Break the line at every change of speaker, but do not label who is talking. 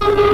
you